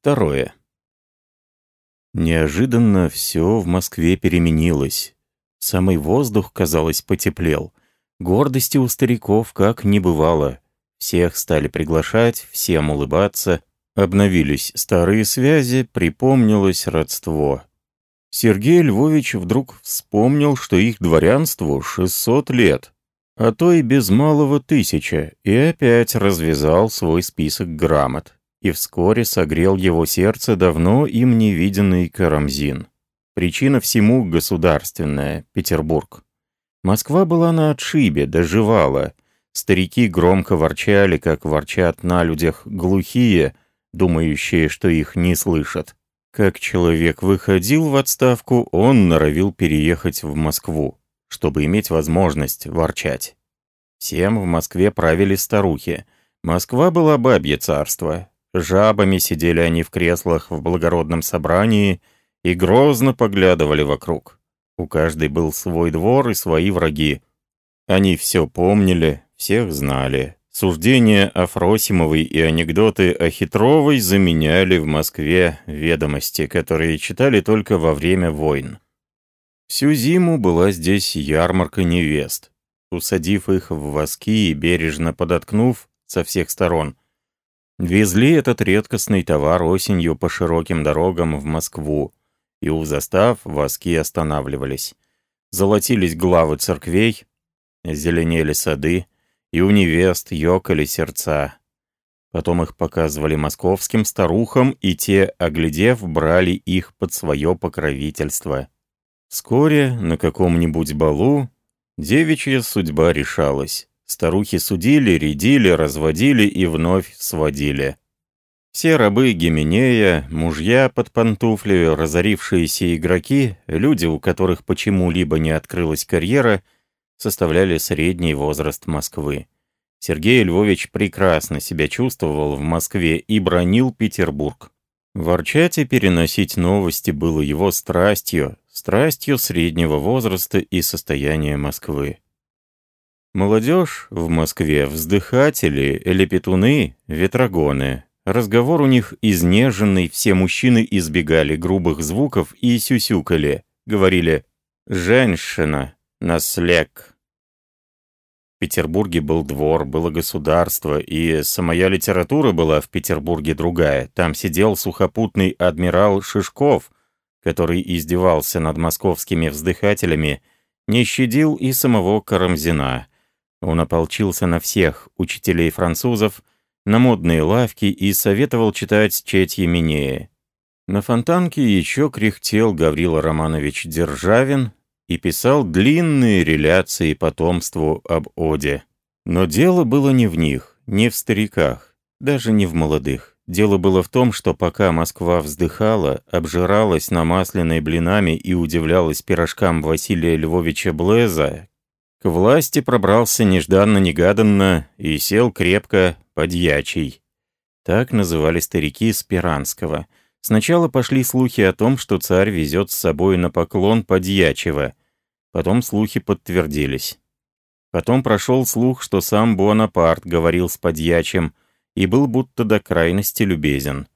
Второе. Неожиданно все в Москве переменилось. Самый воздух, казалось, потеплел. Гордости у стариков как не бывало. Всех стали приглашать, всем улыбаться. Обновились старые связи, припомнилось родство. Сергей Львович вдруг вспомнил, что их дворянству 600 лет, а то и без малого тысяча, и опять развязал свой список грамот. И вскоре согрел его сердце давно им невиденный Карамзин. Причина всему государственная, Петербург. Москва была на отшибе, доживала. Старики громко ворчали, как ворчат на людях глухие, думающие, что их не слышат. Как человек выходил в отставку, он норовил переехать в Москву, чтобы иметь возможность ворчать. Всем в Москве правили старухи. Москва была бабье царство. Жабами сидели они в креслах в благородном собрании и грозно поглядывали вокруг. У каждой был свой двор и свои враги. Они все помнили, всех знали. Суждения о Фросимовой и анекдоты о Хитровой заменяли в Москве ведомости, которые читали только во время войн. Всю зиму была здесь ярмарка невест. Усадив их в воски и бережно подоткнув со всех сторон, везли этот редкостный товар осенью по широким дорогам в Москву, и у застав воски останавливались. Золотились главы церквей, зеленели сады, и у невест ёкали сердца. Потом их показывали московским старухам, и те, оглядев, брали их под свое покровительство. Вскоре на каком-нибудь балу девичья судьба решалась. Старухи судили, рядили, разводили и вновь сводили. Все рабы Гименея, мужья под пантуфлею, разорившиеся игроки, люди, у которых почему-либо не открылась карьера — составляли средний возраст Москвы. Сергей Львович прекрасно себя чувствовал в Москве и бронил Петербург. Ворчать и переносить новости было его страстью, страстью среднего возраста и состояния Москвы. Молодежь в Москве, вздыхатели, лепетуны, ветрогоны. Разговор у них изнеженный, все мужчины избегали грубых звуков и сюсюкали. Говорили «женщина», наслег. В Петербурге был двор, было государство, и самая литература была в Петербурге другая. Там сидел сухопутный адмирал Шишков, который издевался над московскими вздыхателями, не щадил и самого Карамзина. Он ополчился на всех учителей французов, на модные лавки и советовал читать Четье Минея. На фонтанке еще кряхтел Гаврила Романович Державин, и писал длинные реляции потомству об Оде. Но дело было не в них, не в стариках, даже не в молодых. Дело было в том, что пока Москва вздыхала, обжиралась намасленной блинами и удивлялась пирожкам Василия Львовича Блеза, к власти пробрался нежданно-негаданно и сел крепко подьячий. Так называли старики Спиранского. Сначала пошли слухи о том, что царь везет с собой на поклон подьячего, Потом слухи подтвердились. Потом прошел слух, что сам Буанапарт говорил с подьячим и был будто до крайности любезен.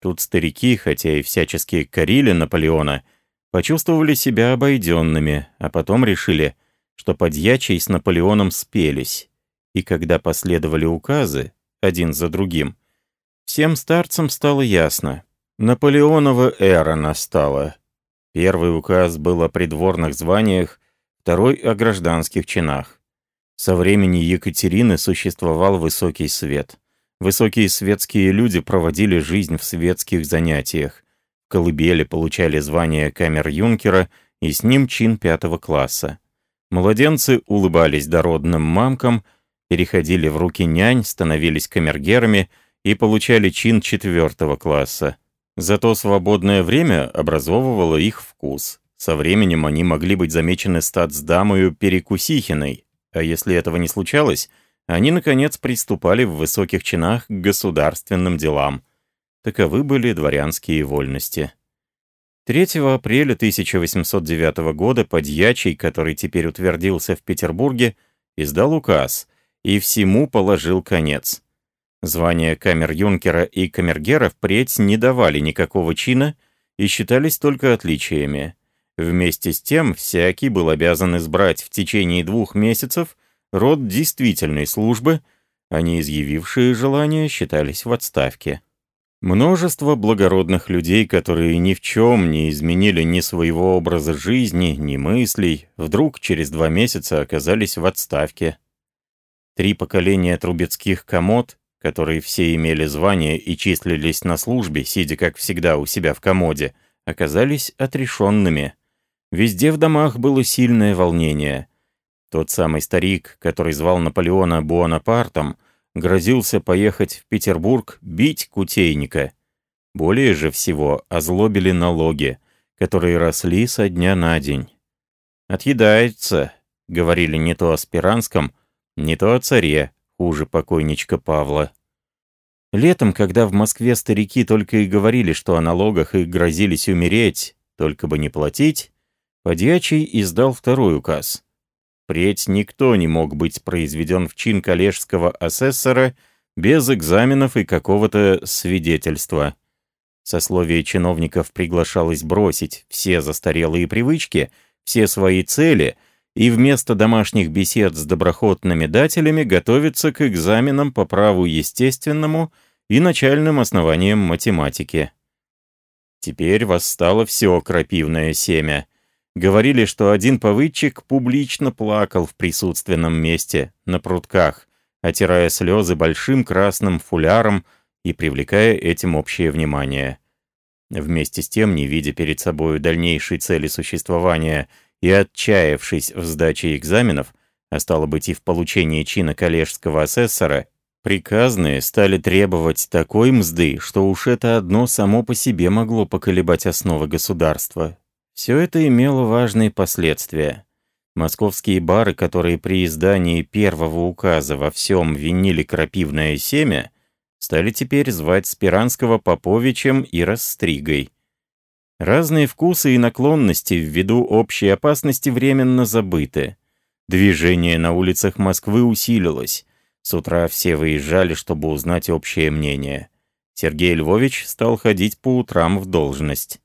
Тут старики, хотя и всячески корили Наполеона, почувствовали себя обойденными, а потом решили, что подьячий с Наполеоном спелись. И когда последовали указы, один за другим, всем старцам стало ясно. Наполеонова эра настала. Первый указ был о придворных званиях, второй — о гражданских чинах. Со времени Екатерины существовал высокий свет. Высокие светские люди проводили жизнь в светских занятиях. Колыбели получали звание камер-юнкера и с ним чин пятого класса. Младенцы улыбались дородным мамкам, переходили в руки нянь, становились камергерами и получали чин четвертого класса. Зато свободное время образовывало их вкус. Со временем они могли быть замечены статсдамою Перекусихиной, а если этого не случалось, они, наконец, приступали в высоких чинах к государственным делам. Таковы были дворянские вольности. 3 апреля 1809 года подьячий, который теперь утвердился в Петербурге, издал указ и всему положил конец. Звания камер-юнкера и камергера впредь не давали никакого чина и считались только отличиями. Вместе с тем, всякий был обязан избрать в течение двух месяцев род действительной службы, а не изъявившие желания считались в отставке. Множество благородных людей, которые ни в чем не изменили ни своего образа жизни, ни мыслей, вдруг через два месяца оказались в отставке. Три поколения трубецких комод, которые все имели звание и числились на службе, сидя как всегда у себя в комоде, оказались отрешенными. Везде в домах было сильное волнение. Тот самый старик, который звал Наполеона Буонапартом, грозился поехать в Петербург бить кутейника. Более же всего озлобили налоги, которые росли со дня на день. «Отъедается», — говорили не то о Спиранском, не то о царе, хуже покойничка Павла. Летом, когда в Москве старики только и говорили, что о налогах и грозились умереть, только бы не платить, Подьячий издал второй указ. Впредь никто не мог быть произведен в чин коллежского асессора без экзаменов и какого-то свидетельства. Сословие чиновников приглашалось бросить все застарелые привычки, все свои цели и вместо домашних бесед с доброхотными дателями готовиться к экзаменам по праву естественному и начальным основаниям математики. Теперь восстало все крапивное семя — Говорили, что один повыдчик публично плакал в присутственном месте, на прутках, отирая слезы большим красным фуляром и привлекая этим общее внимание. Вместе с тем, не видя перед собой дальнейшей цели существования и отчаявшись в сдаче экзаменов, а стало быть и в получении чина коллежского асессора, приказные стали требовать такой мзды, что уж это одно само по себе могло поколебать основы государства. Все это имело важные последствия. Московские бары, которые при издании первого указа во всем винили крапивное семя, стали теперь звать Спиранского Поповичем и Расстригой. Разные вкусы и наклонности ввиду общей опасности временно забыты. Движение на улицах Москвы усилилось. С утра все выезжали, чтобы узнать общее мнение. Сергей Львович стал ходить по утрам в должность.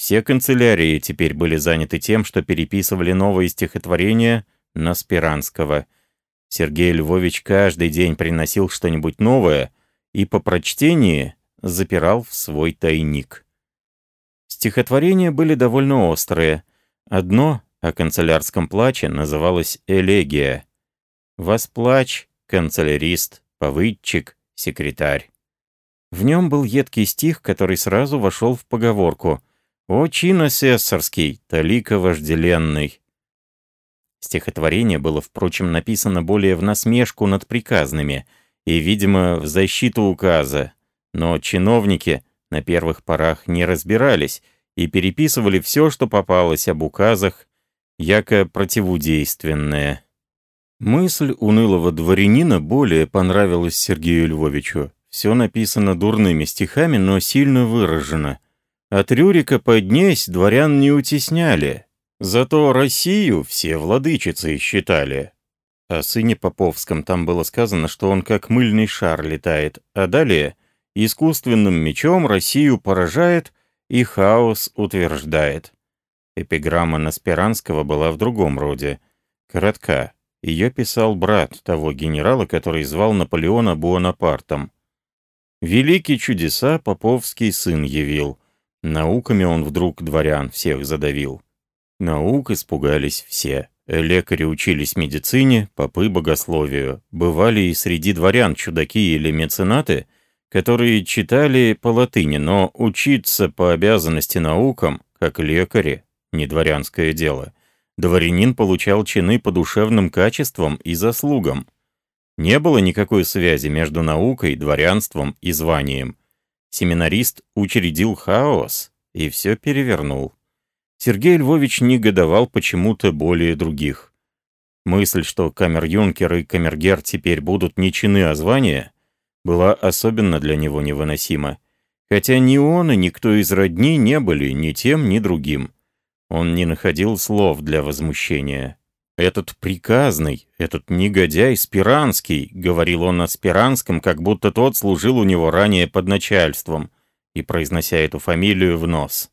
Все канцелярии теперь были заняты тем, что переписывали новые стихотворения на Спиранского. Сергей Львович каждый день приносил что-нибудь новое и по прочтении запирал в свой тайник. Стихотворения были довольно острые. Одно о канцелярском плаче называлось «Элегия». «Восплач», «Канцелярист», «Повыдчик», «Секретарь». В нем был едкий стих, который сразу вошел в поговорку — «Очень асессорский, талика вожделенный». Стихотворение было, впрочем, написано более в насмешку над приказными и, видимо, в защиту указа, но чиновники на первых порах не разбирались и переписывали все, что попалось об указах, яко противодейственное. Мысль унылого дворянина более понравилась Сергею Львовичу. Все написано дурными стихами, но сильно выражено — от Рюрика поднесь дворян не утесняли, зато Россию все владычицей считали. О сыне Поповском там было сказано, что он как мыльный шар летает, а далее искусственным мечом Россию поражает и хаос утверждает. Эпиграмма Наспиранского была в другом роде. Коротка. Ее писал брат того генерала, который звал Наполеона Буонапартом. «Великие чудеса Поповский сын явил. Науками он вдруг дворян всех задавил. Наук испугались все. Лекари учились медицине, попы — богословию. Бывали и среди дворян чудаки или меценаты, которые читали по латыни, но учиться по обязанности наукам, как лекари, не дворянское дело. Дворянин получал чины по душевным качествам и заслугам. Не было никакой связи между наукой, дворянством и званием. Семинарист учредил хаос и все перевернул. Сергей Львович негодовал почему-то более других. Мысль, что камер-юнкер и камергер теперь будут не чины, а звания, была особенно для него невыносима. Хотя ни он и никто из родни не были ни тем, ни другим. Он не находил слов для возмущения. «Этот приказный, этот негодяй Спиранский», — говорил он на Спиранском, как будто тот служил у него ранее под начальством, и произнося эту фамилию в нос.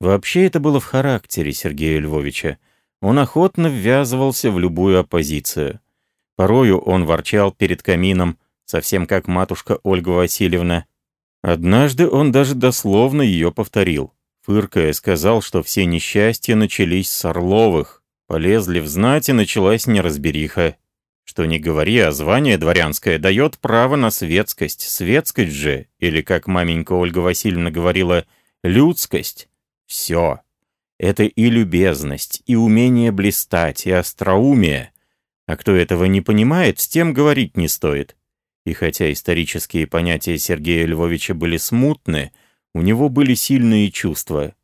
Вообще это было в характере Сергея Львовича. Он охотно ввязывался в любую оппозицию. Порою он ворчал перед камином, совсем как матушка Ольга Васильевна. Однажды он даже дословно ее повторил. Фыркая, сказал, что все несчастья начались с Орловых. Полезли в знать, и началась неразбериха. Что не говори, а звание дворянское дает право на светскость. Светскость же, или, как маменька Ольга Васильевна говорила, людскость. Все. Это и любезность, и умение блистать, и остроумие. А кто этого не понимает, с тем говорить не стоит. И хотя исторические понятия Сергея Львовича были смутны, у него были сильные чувства.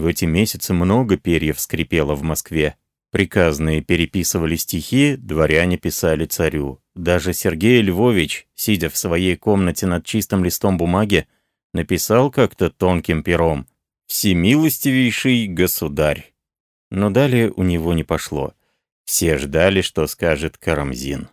В эти месяцы много перьев скрипело в Москве. Приказные переписывали стихи, дворяне писали царю. Даже Сергей Львович, сидя в своей комнате над чистым листом бумаги, написал как-то тонким пером «Всемилостивейший государь». Но далее у него не пошло. Все ждали, что скажет Карамзин.